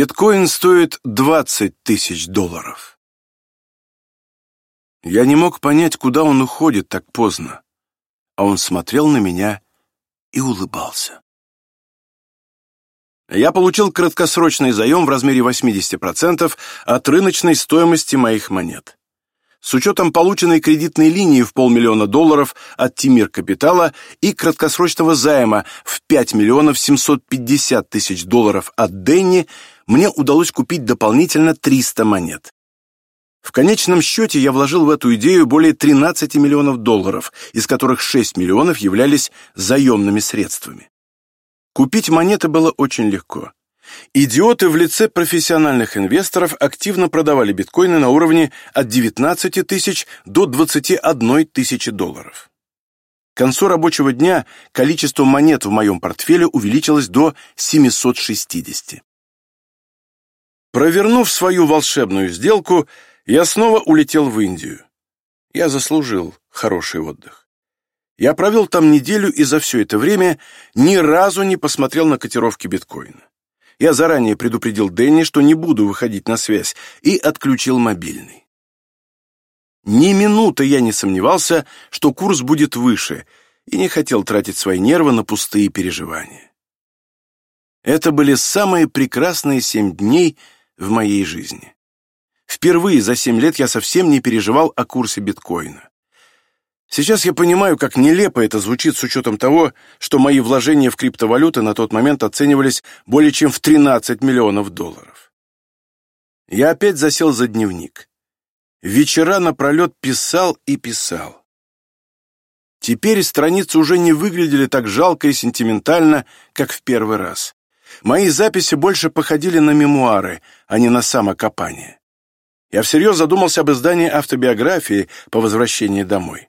Биткоин стоит 20 тысяч долларов. Я не мог понять, куда он уходит так поздно, а он смотрел на меня и улыбался. Я получил краткосрочный заем в размере 80% от рыночной стоимости моих монет. С учетом полученной кредитной линии в полмиллиона долларов от Тимир Капитала и краткосрочного займа в 5 миллионов 750 тысяч долларов от Денни, мне удалось купить дополнительно 300 монет. В конечном счете я вложил в эту идею более 13 миллионов долларов, из которых 6 миллионов являлись заемными средствами. Купить монеты было очень легко. Идиоты в лице профессиональных инвесторов активно продавали биткоины на уровне от 19 тысяч до 21 тысячи долларов. К концу рабочего дня количество монет в моем портфеле увеличилось до 760. Провернув свою волшебную сделку, я снова улетел в Индию. Я заслужил хороший отдых. Я провел там неделю и за все это время ни разу не посмотрел на котировки биткоина. Я заранее предупредил Дэнни, что не буду выходить на связь, и отключил мобильный. Ни минуты я не сомневался, что курс будет выше, и не хотел тратить свои нервы на пустые переживания. Это были самые прекрасные семь дней в моей жизни. Впервые за семь лет я совсем не переживал о курсе биткоина. Сейчас я понимаю, как нелепо это звучит с учетом того, что мои вложения в криптовалюты на тот момент оценивались более чем в 13 миллионов долларов. Я опять засел за дневник. Вечера напролет писал и писал. Теперь страницы уже не выглядели так жалко и сентиментально, как в первый раз. Мои записи больше походили на мемуары, а не на самокопание. Я всерьез задумался об издании автобиографии по возвращении домой.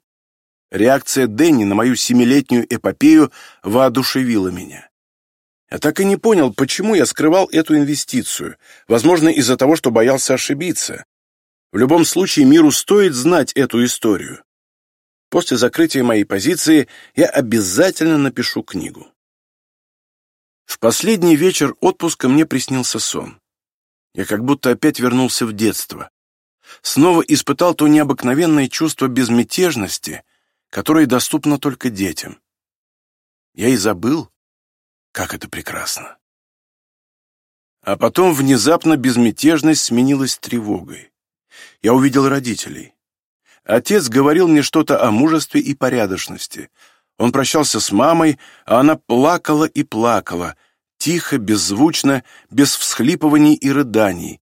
Реакция Дэнни на мою семилетнюю эпопею воодушевила меня. Я так и не понял, почему я скрывал эту инвестицию, возможно, из-за того, что боялся ошибиться. В любом случае, миру стоит знать эту историю. После закрытия моей позиции я обязательно напишу книгу. Последний вечер отпуска мне приснился сон. Я как будто опять вернулся в детство. Снова испытал то необыкновенное чувство безмятежности, которое доступно только детям. Я и забыл, как это прекрасно. А потом внезапно безмятежность сменилась тревогой. Я увидел родителей. Отец говорил мне что-то о мужестве и порядочности. Он прощался с мамой, а она плакала и плакала, тихо, беззвучно, без всхлипываний и рыданий.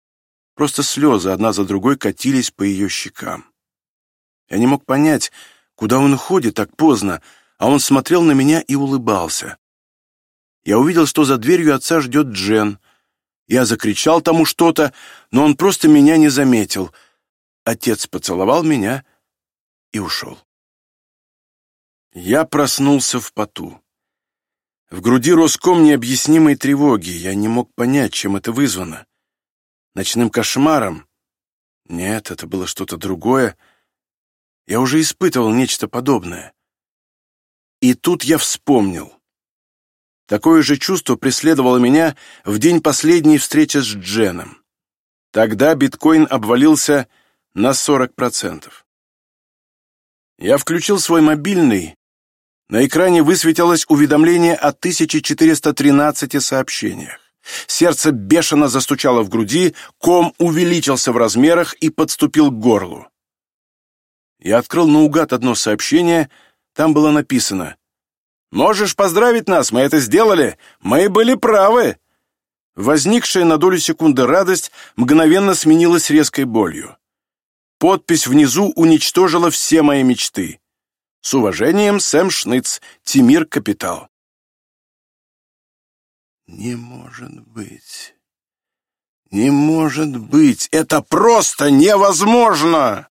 Просто слезы одна за другой катились по ее щекам. Я не мог понять, Куда он уходит так поздно? А он смотрел на меня и улыбался. Я увидел, что за дверью отца ждет Джен. Я закричал тому что-то, но он просто меня не заметил. Отец поцеловал меня и ушел. Я проснулся в поту. В груди рос ком необъяснимой тревоги. Я не мог понять, чем это вызвано. Ночным кошмаром? Нет, это было что-то другое. Я уже испытывал нечто подобное. И тут я вспомнил. Такое же чувство преследовало меня в день последней встречи с Дженом. Тогда биткоин обвалился на 40%. Я включил свой мобильный. На экране высветилось уведомление о 1413 сообщениях. Сердце бешено застучало в груди, ком увеличился в размерах и подступил к горлу. Я открыл наугад одно сообщение, там было написано «Можешь поздравить нас, мы это сделали, мы были правы!» Возникшая на долю секунды радость мгновенно сменилась резкой болью. Подпись внизу уничтожила все мои мечты. С уважением, Сэм Шныц, Тимир Капитал. Не может быть. Не может быть. Это просто невозможно!